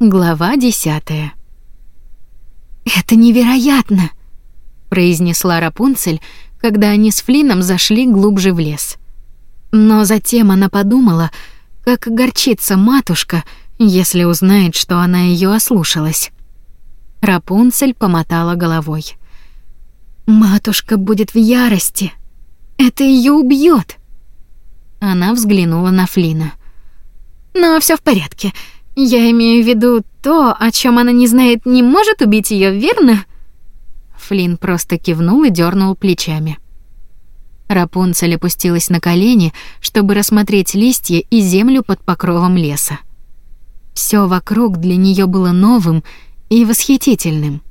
Глава десятая. «Это невероятно!» — произнесла Рапунцель, когда они с Флином зашли глубже в лес. Но затем она подумала, как горчится матушка, если узнает, что она ее ослушалась. Рапунцель помотала головой. «Матушка будет в ярости. Это ее убьет. Она взглянула на Флина. «Но все в порядке. Я имею в виду то, о чем она не знает, не может убить ее, верно? Флин просто кивнул и дернул плечами. Рапунцель опустилась на колени, чтобы рассмотреть листья и землю под покровом леса. Все вокруг для нее было новым и восхитительным.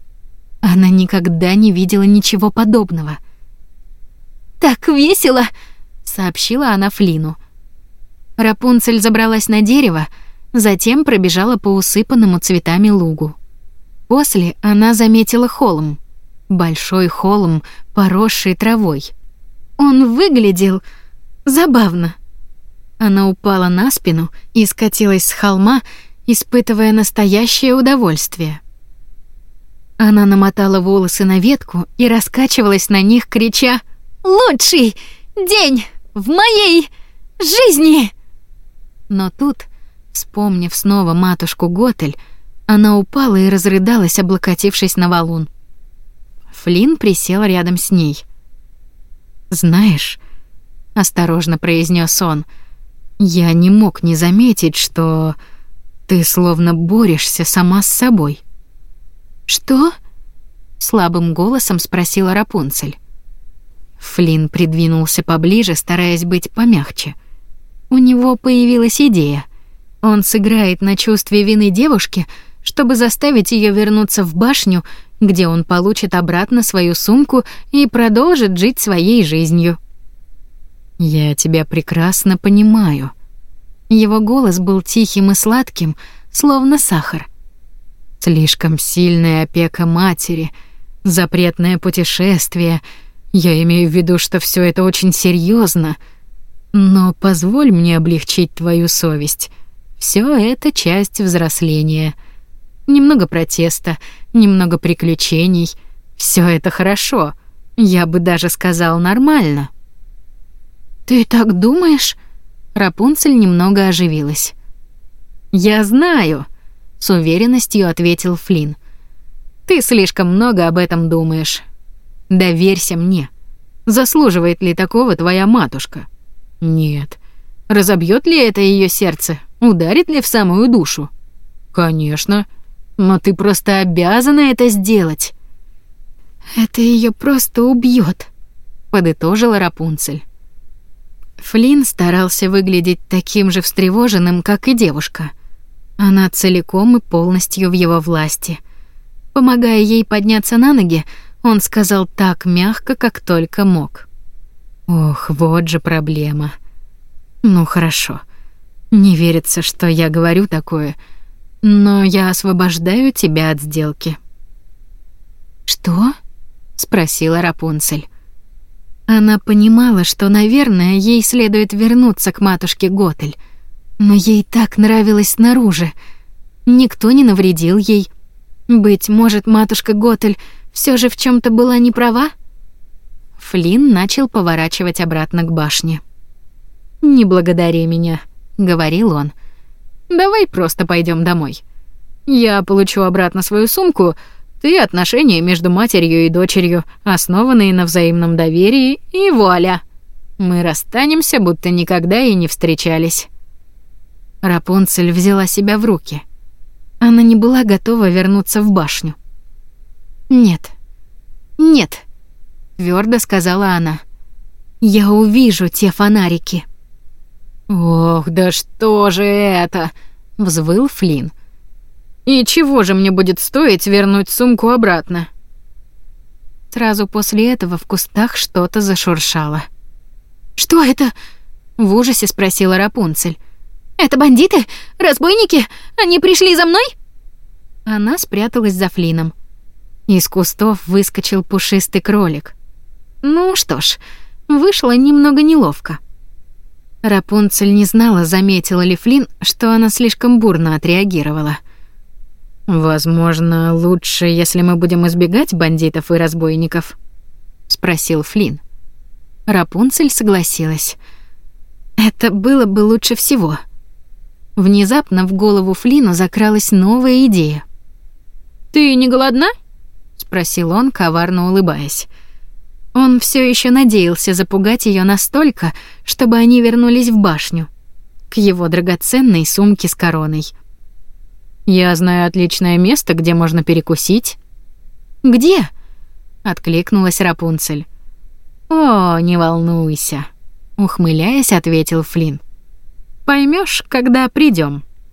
Она никогда не видела ничего подобного. Так весело, сообщила она Флину. Рапунцель забралась на дерево, затем пробежала по усыпанному цветами лугу. После она заметила холм. Большой холм, поросший травой. Он выглядел забавно. Она упала на спину и скатилась с холма, испытывая настоящее удовольствие. Она намотала волосы на ветку и раскачивалась на них, крича «Лучший день в моей жизни!» Но тут Вспомнив снова матушку Готель, она упала и разрыдалась, облокотившись на валун. Флин присел рядом с ней. «Знаешь», — осторожно произнес он, — «я не мог не заметить, что ты словно борешься сама с собой». «Что?» — слабым голосом спросила Рапунцель. Флин придвинулся поближе, стараясь быть помягче. У него появилась идея — он сыграет на чувстве вины девушки, чтобы заставить ее вернуться в башню, где он получит обратно свою сумку и продолжит жить своей жизнью. Я тебя прекрасно понимаю. Его голос был тихим и сладким, словно сахар. Слишком сильная опека матери, запретное путешествие. Я имею в виду, что все это очень серьезно. Но позволь мне облегчить твою совесть. Все это часть взросления. Немного протеста, немного приключений. Все это хорошо. Я бы даже сказал нормально. Ты так думаешь? Рапунцель немного оживилась. Я знаю, с уверенностью ответил Флин. Ты слишком много об этом думаешь. Доверься мне. Заслуживает ли такого твоя матушка? Нет. Разобьет ли это ее сердце? Ударит ли в самую душу? Конечно. Но ты просто обязана это сделать. Это ее просто убьет, подытожила Рапунцель. Флин старался выглядеть таким же встревоженным, как и девушка. Она целиком и полностью в его власти. Помогая ей подняться на ноги, он сказал так мягко, как только мог. Ох, вот же проблема. Ну хорошо. Не верится, что я говорю такое, но я освобождаю тебя от сделки. Что? спросила Рапунцель. Она понимала, что, наверное, ей следует вернуться к матушке Готель, но ей так нравилось снаружи. Никто не навредил ей. Быть может, матушка Готель все же в чем то была не права? Флин начал поворачивать обратно к башне. «Не благодари меня», говорил он. Давай просто пойдем домой. Я получу обратно свою сумку, ты отношения между матерью и дочерью, основанные на взаимном доверии, и вуаля. Мы расстанемся, будто никогда и не встречались. Рапунцель взяла себя в руки. Она не была готова вернуться в башню. Нет. Нет, твердо сказала она. Я увижу те фонарики. «Ох, да что же это?» — взвыл Флин. «И чего же мне будет стоить вернуть сумку обратно?» Сразу после этого в кустах что-то зашуршало. «Что это?» — в ужасе спросила Рапунцель. «Это бандиты? Разбойники? Они пришли за мной?» Она спряталась за Флином. Из кустов выскочил пушистый кролик. Ну что ж, вышло немного неловко. Рапунцель не знала, заметила ли Флин, что она слишком бурно отреагировала. Возможно, лучше, если мы будем избегать бандитов и разбойников, спросил Флин. Рапунцель согласилась. Это было бы лучше всего. Внезапно в голову Флину закралась новая идея. Ты не голодна? спросил он, коварно улыбаясь. Он все еще надеялся запугать ее настолько, чтобы они вернулись в башню к его драгоценной сумке с короной. Я знаю отличное место, где можно перекусить. Где? откликнулась Рапунцель. О, не волнуйся, ухмыляясь, ответил Флин. Поймешь, когда придем.